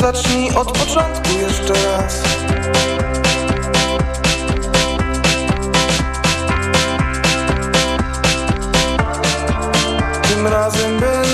Zacznij od początku jeszcze raz. Tym razem by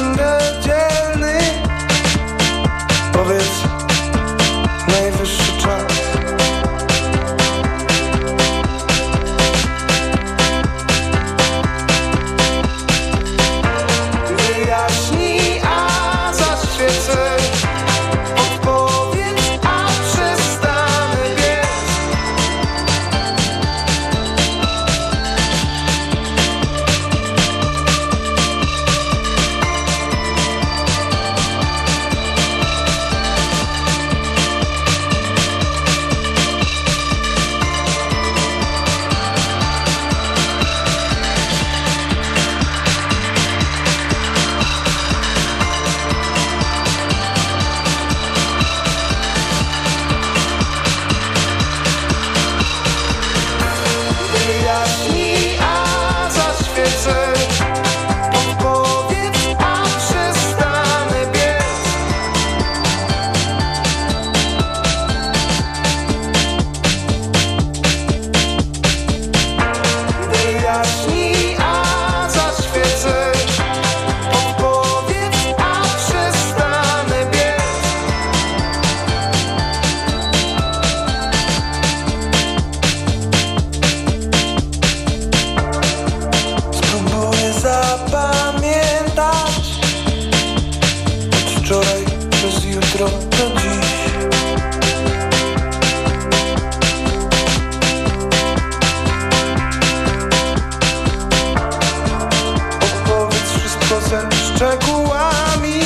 szczegółami,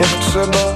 jak trzeba.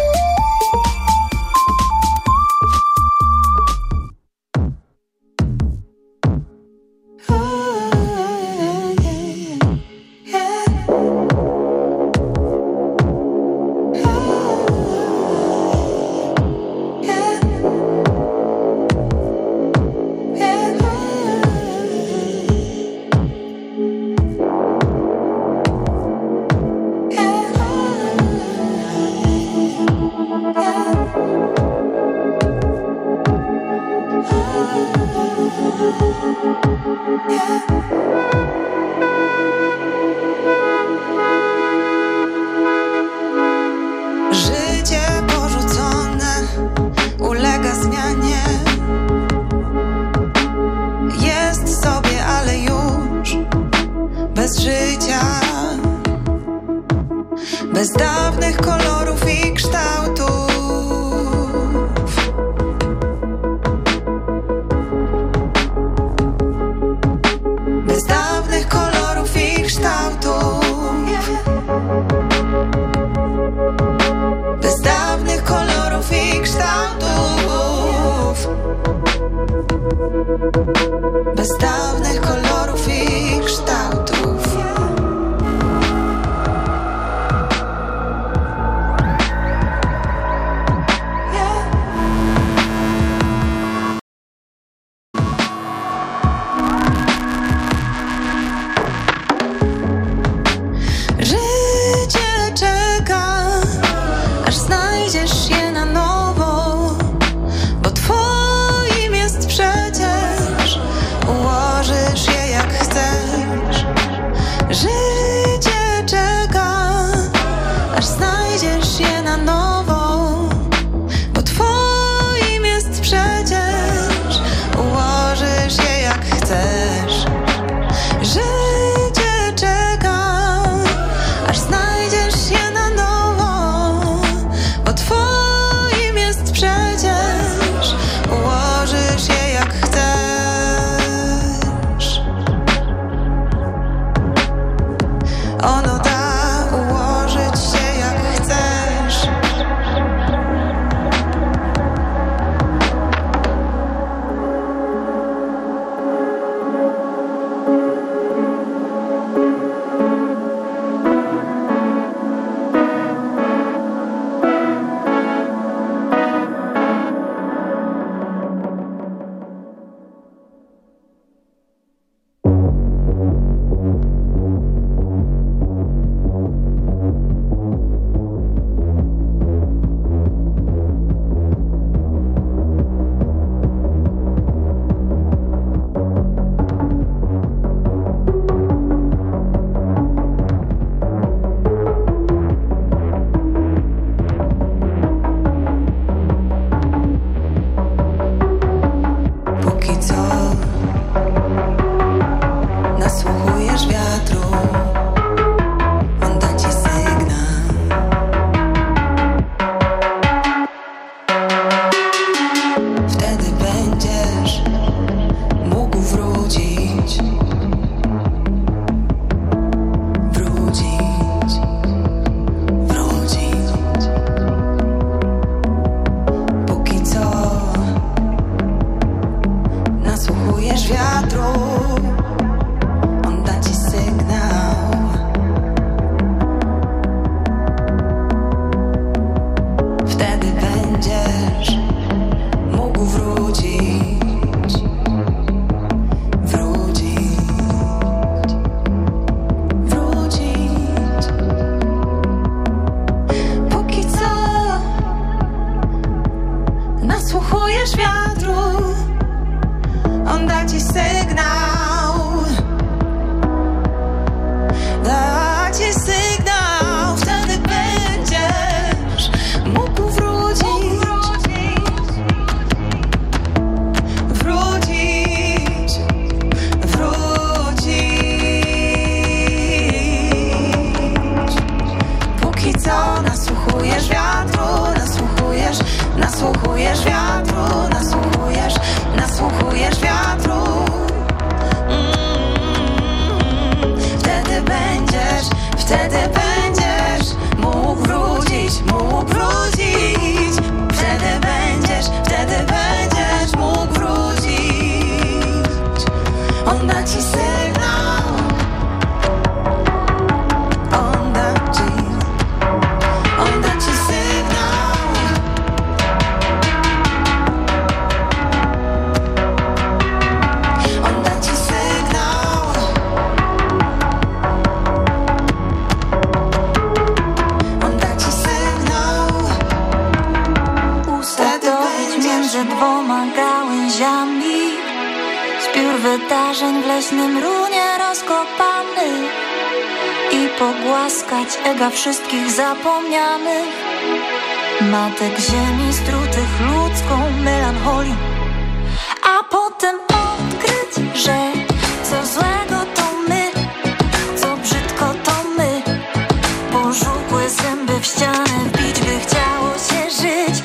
Wyciągłe zęby w ścianę wbić by chciało się żyć.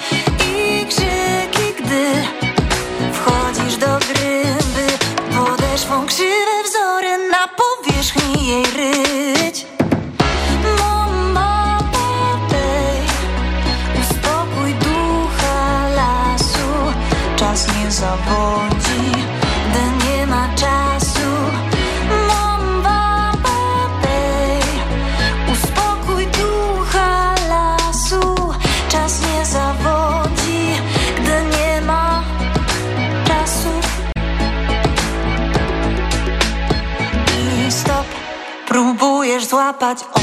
but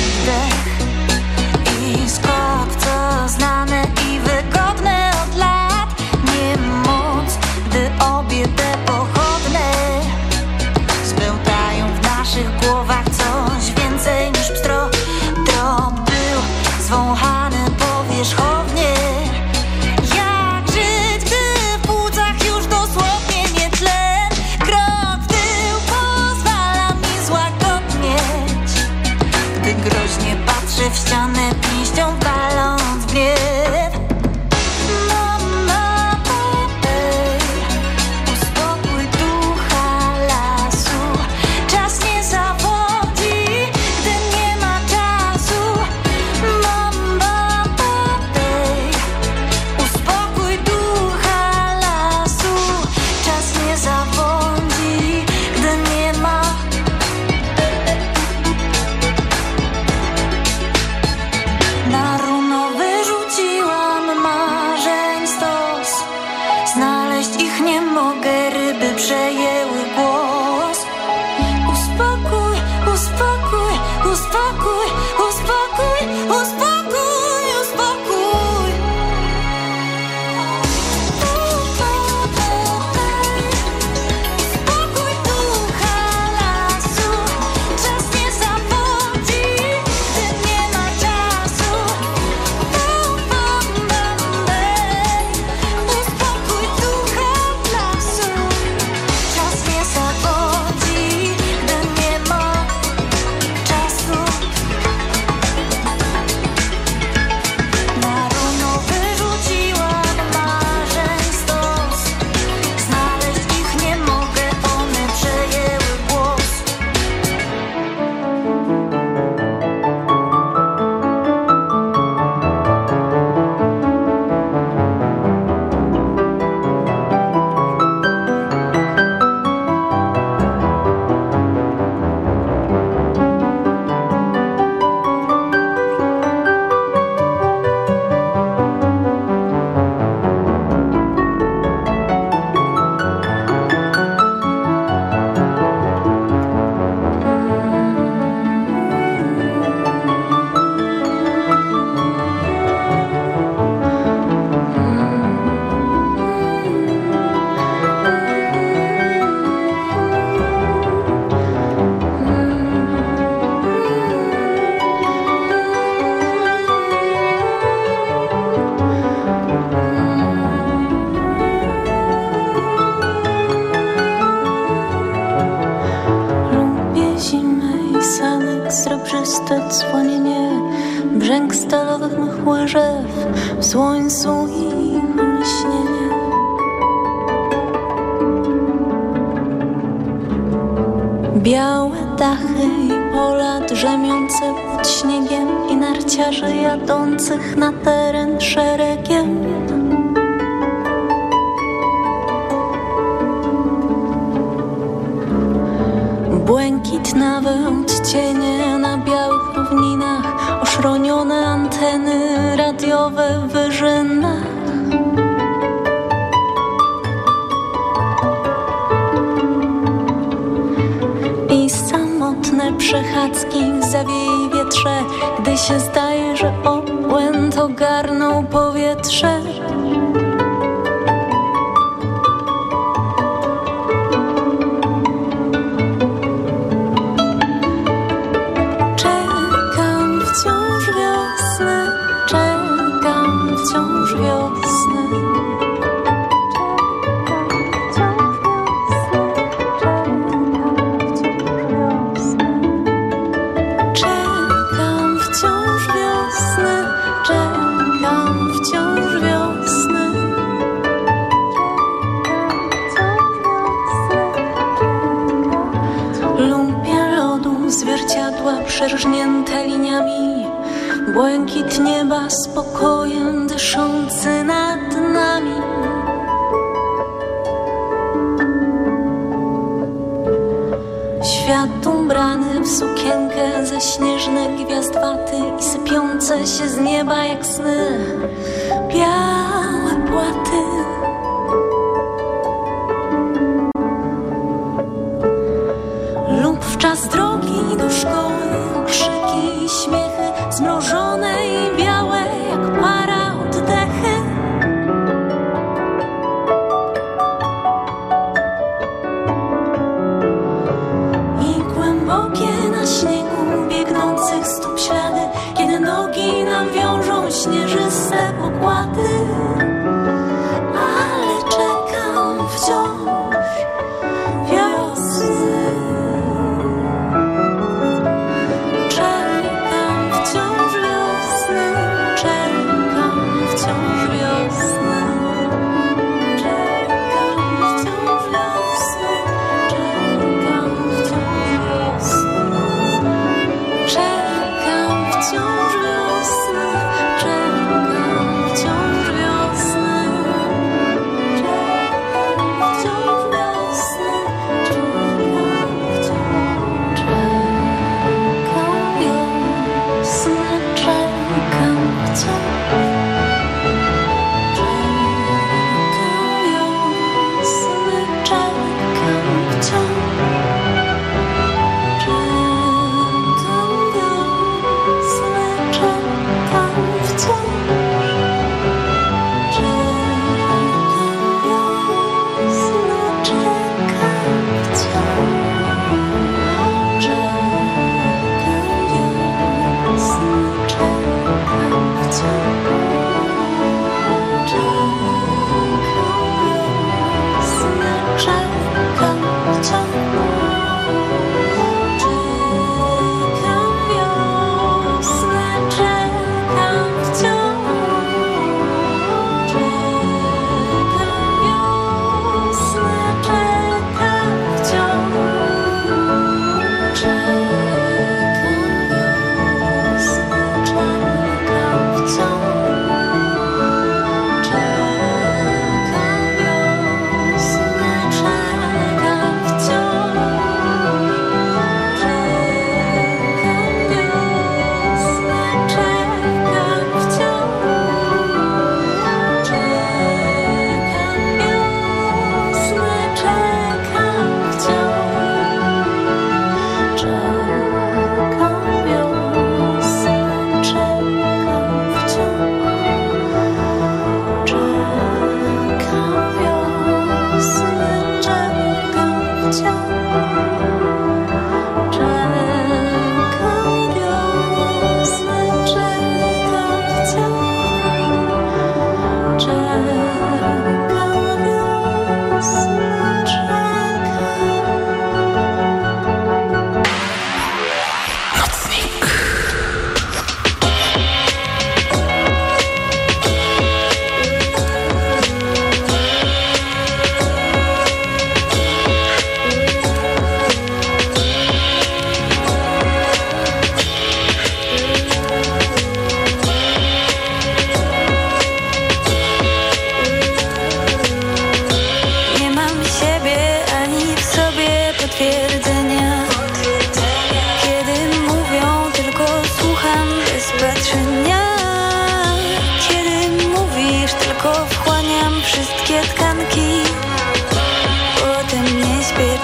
brzęk stalowych mych łażew w słońcu i lśnienie. Białe dachy i pola drzemiące pod śniegiem i narciarzy jadących na teren szeregiem. Błękitnawe odcienie na białych równinach chronione anteny radiowe wyżyna. I samotne przechadzki w wietrze, gdy się zdaje, że obłęd ogarnął powietrze. A z drogi do szkoły krzyki i śmiechy zmrożonej białej.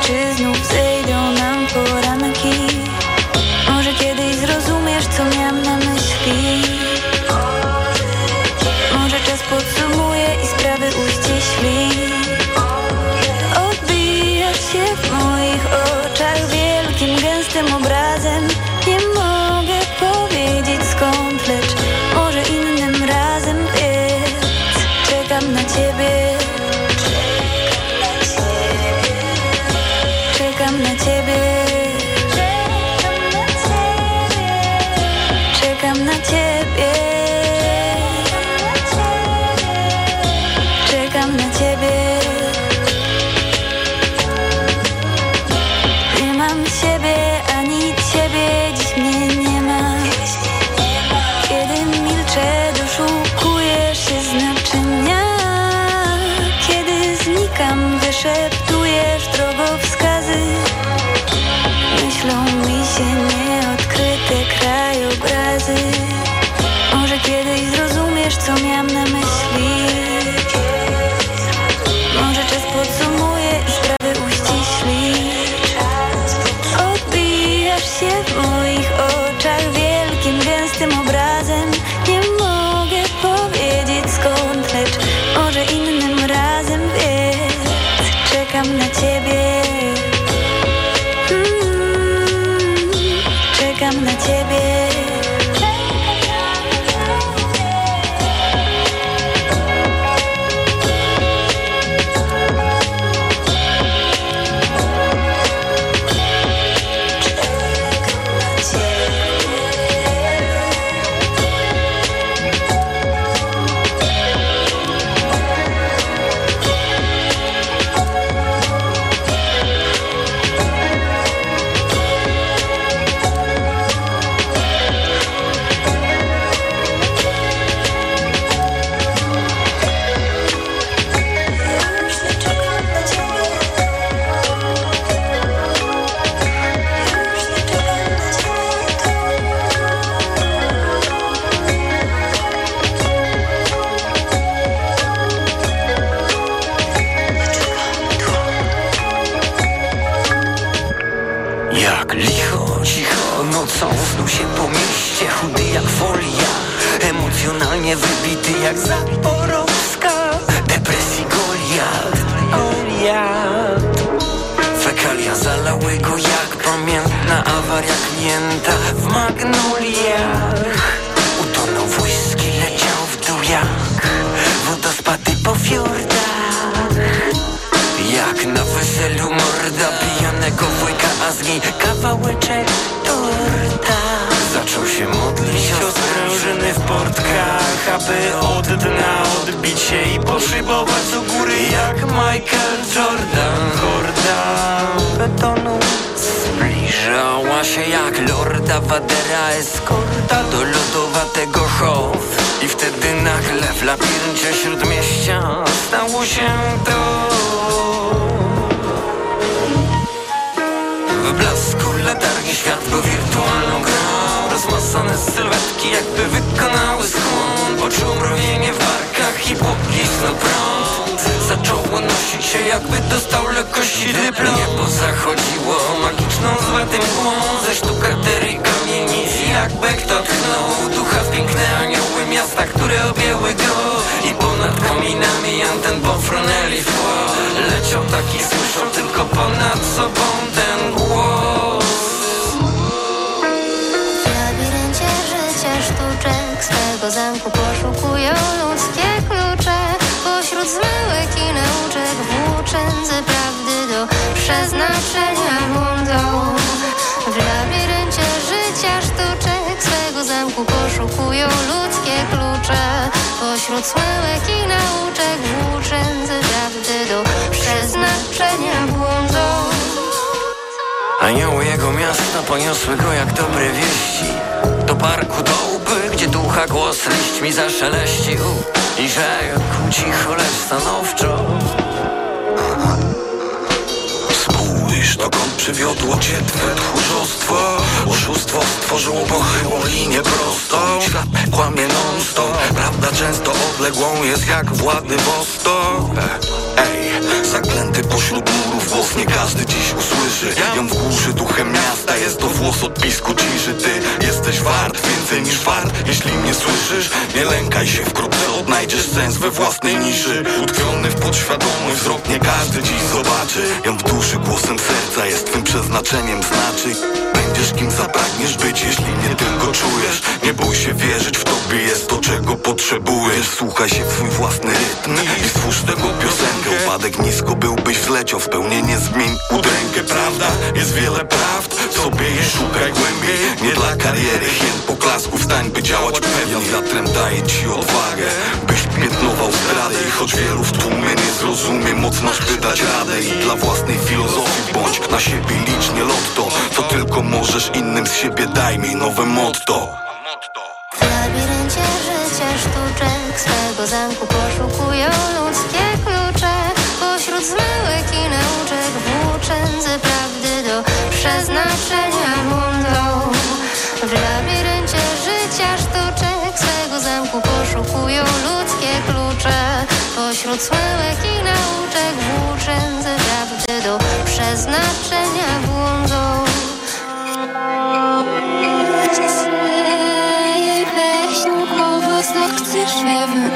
is no Niebo zachodziło magiczną złotym mgłą Ze sztukaterii kamienic jakby kto tchnął Ducha w piękne anioły miasta, które objęły go. I ponad kominami anten pofrunęli w tło. Leciał taki słyszał tylko ponad sobą przeznaczenia błądzą W labiryncie życia sztuczek swego zamku poszukują ludzkie klucze. Pośród zmyłek i nauczek włóczędzy prawdy do przeznaczenia błądzą. Anioły jego miasta poniosły go jak dobre wieści. Do parku do łby, gdzie ducha głos liśćmi zaszeleścił. I rzekł cicho, lecz stanowczo dokąd przywiodło cię twe tchórzostwo. Oszustwo stworzyło pochyłą linię prostą. Świat kłamie non-stop. Prawda często odległą jest jak Władywostok Ej, zaklęty pośród murów głos nie każdy dziś usłyszy. Ją w głuszy duchem miasta jest to włos odpisku. Ciszy Ty jesteś wart więcej niż wart Jeśli mnie słyszysz, nie lękaj się. Wkrótce odnajdziesz sens we własnej niszy. Utkwiony w podświadomy wzrok nie każdy dziś zobaczy. Ją w duszy głosem serca jest twym przeznaczeniem znaczy Będzie znajdziesz kim zapragniesz być Jeśli nie tylko czujesz. Nie bój się wierzyć w tobie jest to czego potrzebujesz. Słuchaj się w swój własny rytm I stwórz tego piosenkę. Upadek nisko byłbyś wleciał Spełnienie zmień udrękę. Prawda? Jest wiele prawd sobie je szukaj głębiej. Nie dla kariery Hien poklasku Wstań by działać pewnie. Wiatrem daję ci odwagę Byś piętnował zdradę I choć wielu w tłumie nie zrozumie. Moc masz by dać radę I dla własnej filozofii bądź Na siebie licznie lotto. Co tylko możesz innym z siebie daj mi nowe motto. W labiryncie życia sztuczek swego zamku poszukują ludzkie klucze. Pośród zmyłek i nauczek włóczędzy prawdy do przeznaczenia mundą W labiryncie życia sztuczek swego zamku poszukują ludzkie klucze. Pośród zmyłek i nauczek włóczędzy prawdy do przeznaczenia błądzą. Weź naukowo znów chcesz wiem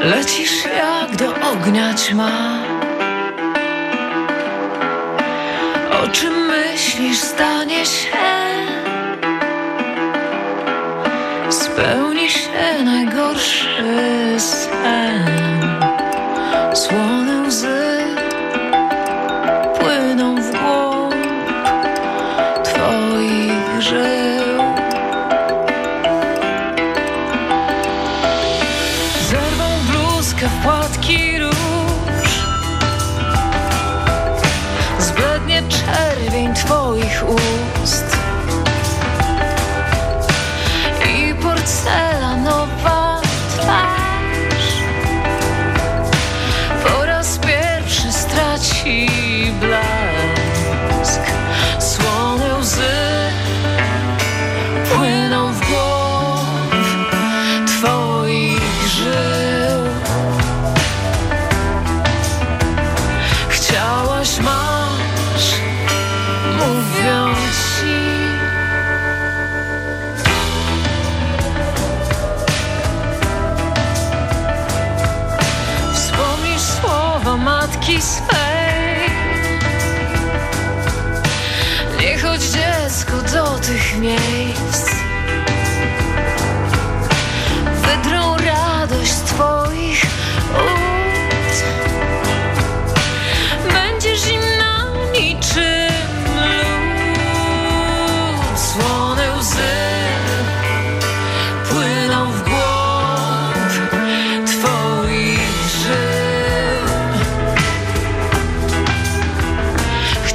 Lecisz jak do ognia ćma. O czym myślisz stanie się? Spełni się najgorszy sen.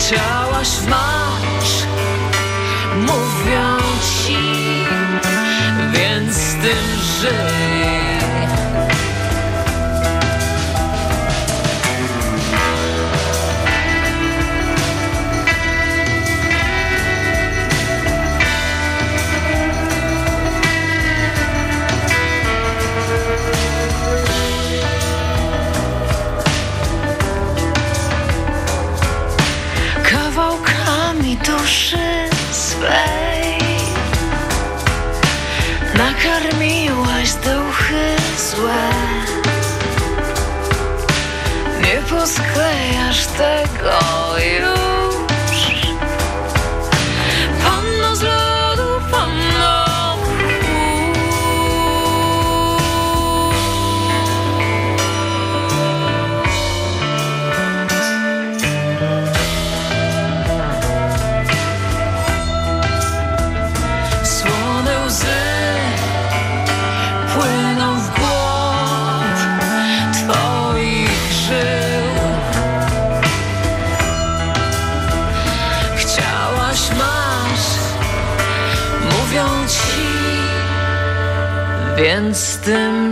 chciałaś w marsz Mówią ci, więc z tym żyj swej Nakarmiłaś duchy złe. Nie posklejasz tego już. against them.